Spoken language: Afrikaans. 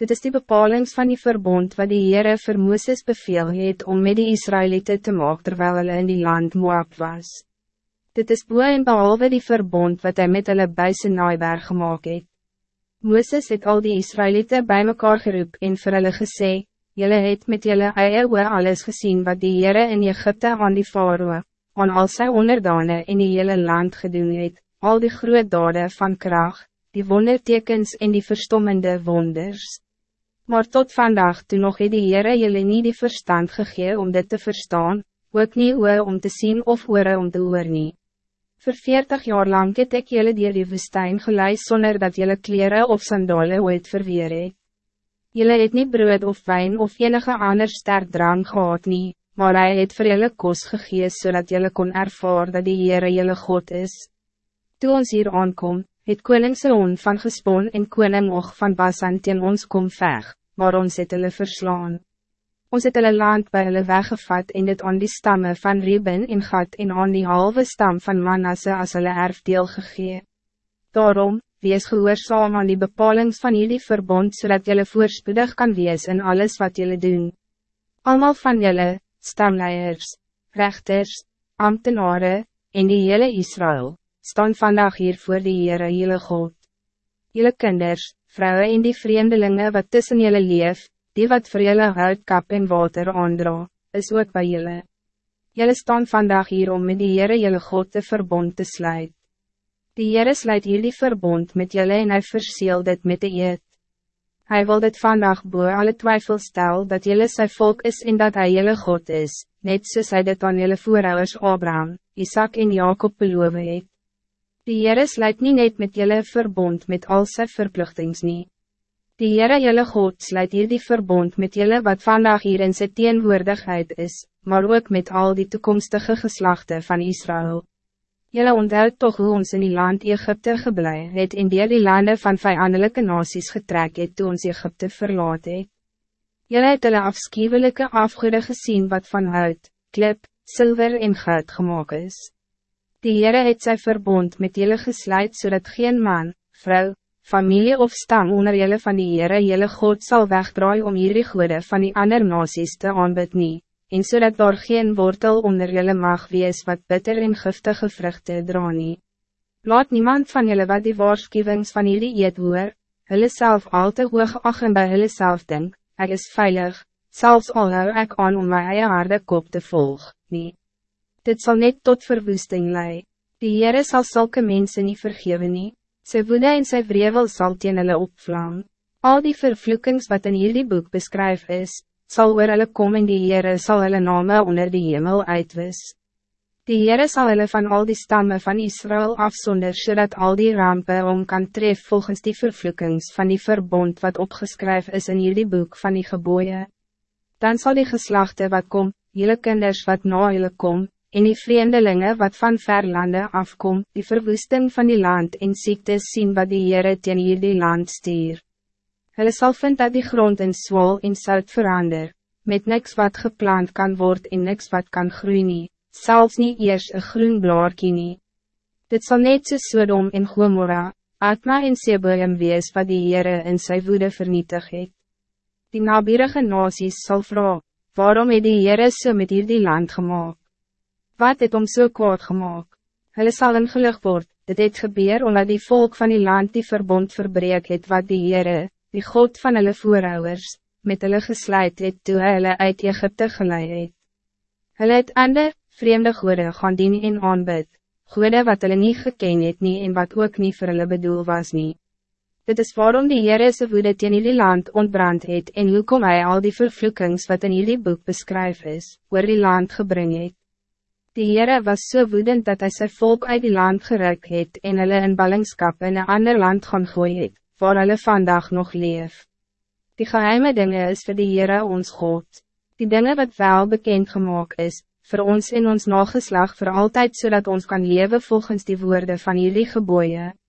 Dit is die bepalings van die verbond wat die Heere vir Mooses beveel het om met die Israëlieten te maken terwijl hulle in die land Moab was. Dit is boe en behalve die verbond wat hij met hulle by sy naaiberg gemaakt het. Mooses het al die Israëlieten bij mekaar geroep en vir hulle gesê, Julle het met julle eie oor alles gezien wat die Heere in Egypte aan die Faroe, aan al sy onderdane in die hele land gedoen het, al die groot dade van kracht, die wondertekens en die verstommende wonders. Maar tot vandaag toen nog het die Heere julle nie die verstand gegee om dit te verstaan, ook nie oor om te zien of oor om te hoor nie. Voor veertig jaar lang het ek julle dier die woestijn geleid zonder dat julle kleren of sandalen ooit verweer het. Julle het nie brood of wijn of enige ander sterk drank gehad nie, maar hij het vir julle kos gegees zodat julle kon ervaar dat die Heere julle God is. Toen ons hier aankom, het koning Seon van Gespon en koning Og van Basan teen ons kom veg, maar ons het hulle verslaan. Ons het hulle land by hulle weggevat en dit aan die stammen van Reuben en Gad en aan die halve stam van Manasse as hulle erfdeel gegee. Daarom, wees gehoorzaam aan die bepalings van jullie verbond zodat jullie voorspoedig kan wees in alles wat jullie doen. Almal van jullie, stamleiers, rechters, ambtenaren, en die hele Israël, staan vandaag hier voor de Heere jylle God. Jylle kinders, vrouwen en die vreemdelingen wat tussen jylle leef, die wat voor jylle huidkap en water aandra, is ook bij jylle. Jylle staan vandaag hier om met die Heere jylle God te verbond te sluit. Die Heere sluit hier die verbond met jylle en hy verseel dit met de eed. Hij wil dit vandaag boer alle twijfel stel dat jylle sy volk is en dat hij jylle God is, net soos hy dit aan jylle voorouders Abraham, Isaac en Jacob beloof het. Die Heere sluit niet net met jullie verbond met al sy verplichtings nie. Die Heere jylle God sluit hier die verbond met jullie wat vandaag hier in sy teenwoordigheid is, maar ook met al die toekomstige geslachten van Israël. Jylle onthoud toch hoe ons in die land Egypte geblei het en die die landen van vijandelijke nasies getrek het toe ons Egypte verlaat het. Jylle het hulle afschuwelijke afgoede gezien wat van hout, klip, zilver en goud gemaakt is. Die Heere het sy verbond met jullie gesluit zodat geen man, vrouw, familie of stam onder jullie van die Heere jullie God zal wegdraai om hierdie goede van die ander nasies te aanbid nie, en zodat daar geen wortel onder jullie mag wees wat bitter en giftige vruchten dra nie. Laat niemand van jullie wat die waarschuwings van jullie eet hoor, hulle self al te hoog ag en by hulle self denk, ek is veilig, zelfs al hou ek aan om my eie harde kop te volg, nie dit zal net tot verwoesting lei. Die Heere sal zulke mensen niet vergeven nie, sy woede en sy vrevel sal teen hulle opvlam. Al die vervloekings wat in hierdie boek beskryf is, zal oor hulle kom en die Heere sal hulle name onder die hemel uitwis. Die Heere sal hulle van al die stammen van Israël afzonder zodat al die rampen om kan tref volgens die vervloekings van die verbond wat opgeskryf is in hierdie boek van die geboeien. Dan zal die geslachten wat kom, jullie kinders wat na jullie kom, en die vreemdelingen wat van ver lande afkom, die verwoesting van die land en ziektes zien wat die Heere teen hierdie land stuur. Hulle sal vind dat die grond in swol en sout verander, met niks wat geplant kan worden en niks wat kan groeien nie, selfs nie eers een groen blaarkie nie. Dit zal net so Sodom en Gomorra, Atma en Seboem wees wat die Heere in sy woede vernietig het. Die nabierige nasies sal vraag, waarom het die Heere so met hierdie land gemaakt? Wat het om so kwaad gemaakt? Hulle sal ingelig word, dit het gebeur omdat die volk van die land die verbond verbreek het wat die Heere, die God van hulle voorouders, met hulle gesluit het toe hy hulle uit Egypte geleid het. Hulle het ander, vreemde goede gaan dien en aanbid, goede wat hulle nie geken het nie en wat ook niet voor hulle bedoel was nie. Dit is waarom die Heere se woede teen die land ontbrand het en hoe kom hy al die vervloekings wat in die boek beskryf is, oor die land gebring het. Die Heere was so woedend dat hij zijn volk uit die land geruk het en hulle in ballingskap in een ander land gaan gooi het, waar hulle vandaag nog leef. Die geheime dingen is voor die Heere ons God. Die dingen wat wel bekend gemaakt is, voor ons in ons nageslag voor altijd zodat ons kan leven volgens die woorden van jullie geboeien.